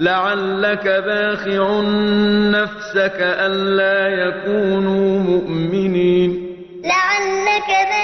لعلك باخع نفسك ألا يكونوا مؤمنين. لعلك باخع